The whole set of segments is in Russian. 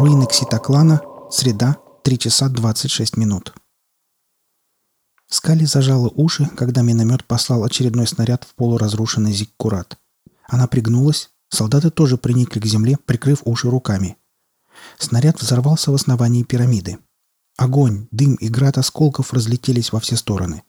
Руины Кситоклана. Среда. 3 часа 26 минут. Скали зажала уши, когда миномет послал очередной снаряд в полуразрушенный зиккурат. Она пригнулась, солдаты тоже приникли к земле, прикрыв уши руками. Снаряд взорвался в основании пирамиды. Огонь, дым и град осколков разлетелись во все стороны.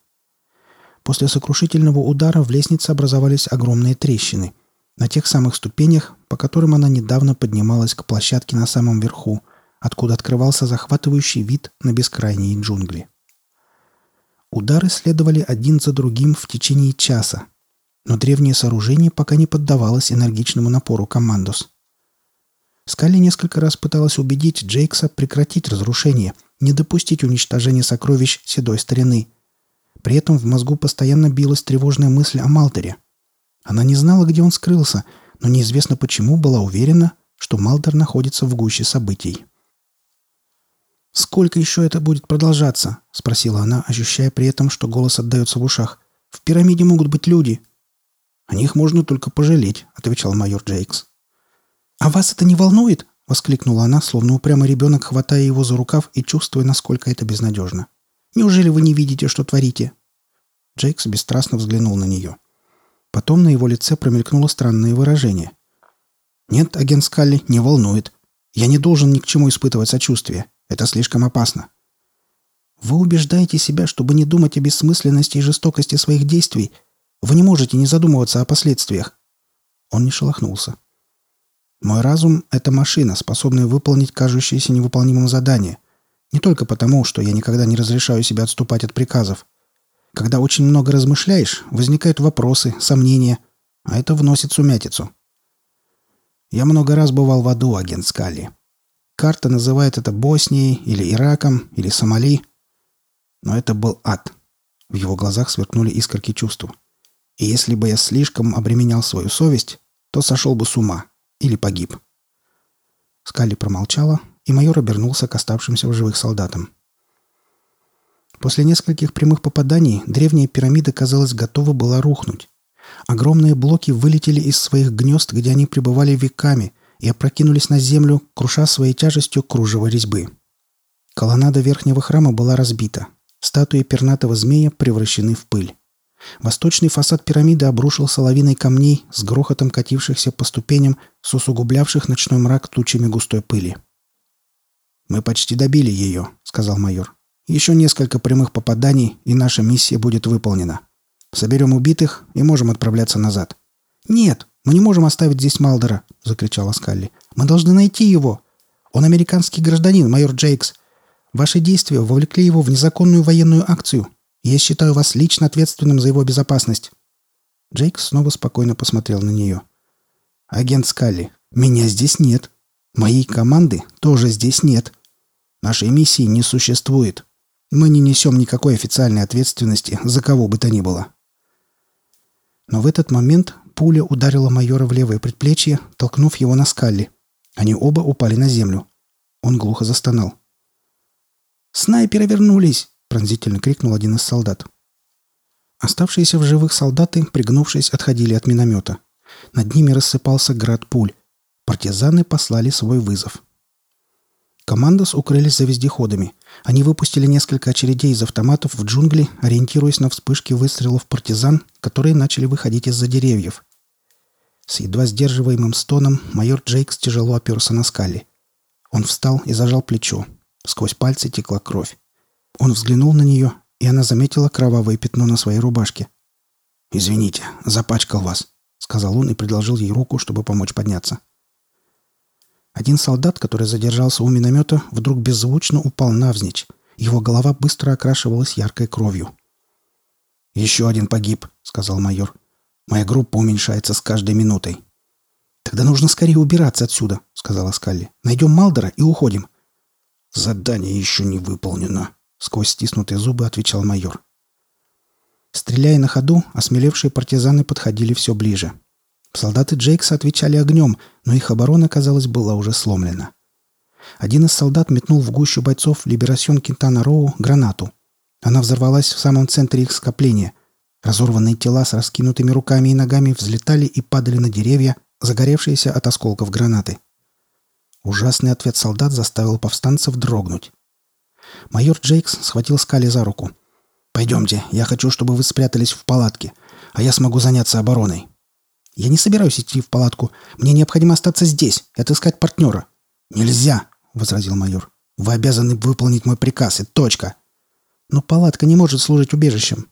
После сокрушительного удара в лестнице образовались огромные трещины. На тех самых ступенях, по которым она недавно поднималась к площадке на самом верху, откуда открывался захватывающий вид на бескрайние джунгли. Удары следовали один за другим в течение часа, но древнее сооружение пока не поддавалось энергичному напору командос. Скалли несколько раз пыталась убедить Джейкса прекратить разрушение, не допустить уничтожения сокровищ седой старины. При этом в мозгу постоянно билась тревожная мысль о Малдере. Она не знала, где он скрылся, но неизвестно почему была уверена, что Малдер находится в гуще событий. «Сколько еще это будет продолжаться?» — спросила она, ощущая при этом, что голос отдается в ушах. «В пирамиде могут быть люди». «О них можно только пожалеть», — отвечал майор Джейкс. «А вас это не волнует?» — воскликнула она, словно упрямый ребенок, хватая его за рукав и чувствуя, насколько это безнадежно. «Неужели вы не видите, что творите?» Джейкс бесстрастно взглянул на нее. Потом на его лице промелькнуло странное выражение. «Нет, агент Скалли, не волнует. Я не должен ни к чему испытывать сочувствие. Это слишком опасно. Вы убеждаете себя, чтобы не думать о бессмысленности и жестокости своих действий. Вы не можете не задумываться о последствиях. Он не шелохнулся. Мой разум — это машина, способная выполнить кажущееся невыполнимым задание. Не только потому, что я никогда не разрешаю себе отступать от приказов. Когда очень много размышляешь, возникают вопросы, сомнения, а это вносит сумятицу. Я много раз бывал в аду, агент Скалли. Карта называет это Боснией или Ираком или Сомали. Но это был ад. В его глазах сверкнули искорки чувства. И если бы я слишком обременял свою совесть, то сошел бы с ума или погиб. Скалли промолчала, и майор обернулся к оставшимся в живых солдатам. После нескольких прямых попаданий древняя пирамида, казалось, готова была рухнуть. Огромные блоки вылетели из своих гнезд, где они пребывали веками, и опрокинулись на землю, круша своей тяжестью кружево резьбы. Колоннада верхнего храма была разбита. Статуи пернатого змея превращены в пыль. Восточный фасад пирамиды обрушился лавиной камней с грохотом катившихся по ступеням, с усугублявших ночной мрак тучами густой пыли. «Мы почти добили ее», — сказал майор. «Еще несколько прямых попаданий, и наша миссия будет выполнена. Соберем убитых и можем отправляться назад». «Нет!» Мы не можем оставить здесь Малдера!» — закричала Скалли. «Мы должны найти его! Он американский гражданин, майор Джейкс. Ваши действия вовлекли его в незаконную военную акцию. Я считаю вас лично ответственным за его безопасность». Джейкс снова спокойно посмотрел на нее. «Агент Скалли, меня здесь нет. Моей команды тоже здесь нет. Нашей миссии не существует. Мы не несем никакой официальной ответственности за кого бы то ни было». Но в этот момент Пуля ударила майора в левое предплечье, толкнув его на скалли. Они оба упали на землю. Он глухо застонал. «Снайперы вернулись!» — пронзительно крикнул один из солдат. Оставшиеся в живых солдаты, пригнувшись, отходили от миномета. Над ними рассыпался град пуль. Партизаны послали свой вызов. Командос укрылись за вездеходами. Они выпустили несколько очередей из автоматов в джунгли, ориентируясь на вспышки выстрелов партизан, которые начали выходить из-за деревьев. С едва сдерживаемым стоном майор Джейкс тяжело оперся на скале. Он встал и зажал плечо. Сквозь пальцы текла кровь. Он взглянул на нее, и она заметила кровавое пятно на своей рубашке. «Извините, запачкал вас», — сказал он и предложил ей руку, чтобы помочь подняться. Один солдат, который задержался у миномета, вдруг беззвучно упал навзничь. Его голова быстро окрашивалась яркой кровью. «Еще один погиб», — сказал майор. «Моя группа уменьшается с каждой минутой». «Тогда нужно скорее убираться отсюда», — сказала Скалли. «Найдем Малдера и уходим». «Задание еще не выполнено», — сквозь стиснутые зубы отвечал майор. Стреляя на ходу, осмелевшие партизаны подходили все ближе. Солдаты Джейкса отвечали огнем, но их оборона, казалось, была уже сломлена. Один из солдат метнул в гущу бойцов Либерасьон Кентана Роу гранату. Она взорвалась в самом центре их скопления. Разорванные тела с раскинутыми руками и ногами взлетали и падали на деревья, загоревшиеся от осколков гранаты. Ужасный ответ солдат заставил повстанцев дрогнуть. Майор Джейкс схватил Скали за руку. «Пойдемте, я хочу, чтобы вы спрятались в палатке, а я смогу заняться обороной». «Я не собираюсь идти в палатку. Мне необходимо остаться здесь и отыскать партнера». «Нельзя!» — возразил майор. «Вы обязаны выполнить мой приказ, и точка!» «Но палатка не может служить убежищем».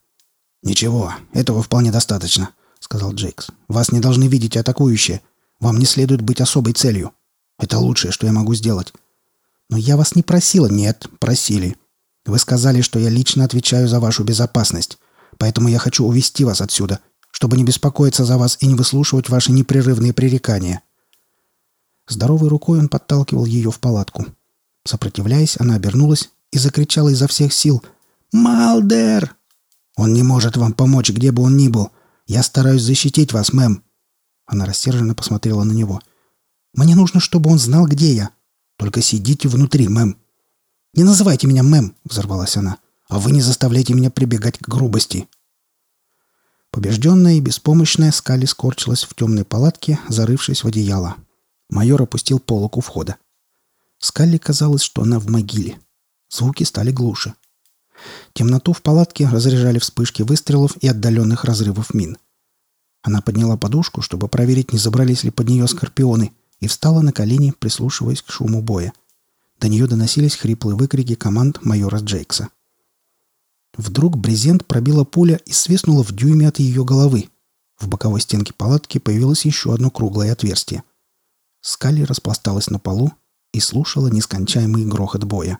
«Ничего, этого вполне достаточно», — сказал Джейкс. «Вас не должны видеть атакующие. Вам не следует быть особой целью. Это лучшее, что я могу сделать». «Но я вас не просила». «Нет, просили. Вы сказали, что я лично отвечаю за вашу безопасность. Поэтому я хочу увести вас отсюда, чтобы не беспокоиться за вас и не выслушивать ваши непрерывные пререкания». Здоровой рукой он подталкивал ее в палатку. Сопротивляясь, она обернулась и закричала изо всех сил «Малдер!» «Он не может вам помочь, где бы он ни был. Я стараюсь защитить вас, мэм». Она рассерженно посмотрела на него. «Мне нужно, чтобы он знал, где я. Только сидите внутри, мэм». «Не называйте меня мэм», — взорвалась она. «А вы не заставляйте меня прибегать к грубости». Побежденная и беспомощная Скали скорчилась в темной палатке, зарывшись в одеяло. Майор опустил полок у входа. Скалли казалось, что она в могиле. Звуки стали глуше. Темноту в палатке разряжали вспышки выстрелов и отдаленных разрывов мин. Она подняла подушку, чтобы проверить, не забрались ли под нее скорпионы, и встала на колени, прислушиваясь к шуму боя. До нее доносились хриплые выкрики команд майора Джейкса. Вдруг брезент пробила пуля и свистнула в дюйме от ее головы. В боковой стенке палатки появилось еще одно круглое отверстие. Скали распласталась на полу и слушала нескончаемый грохот боя.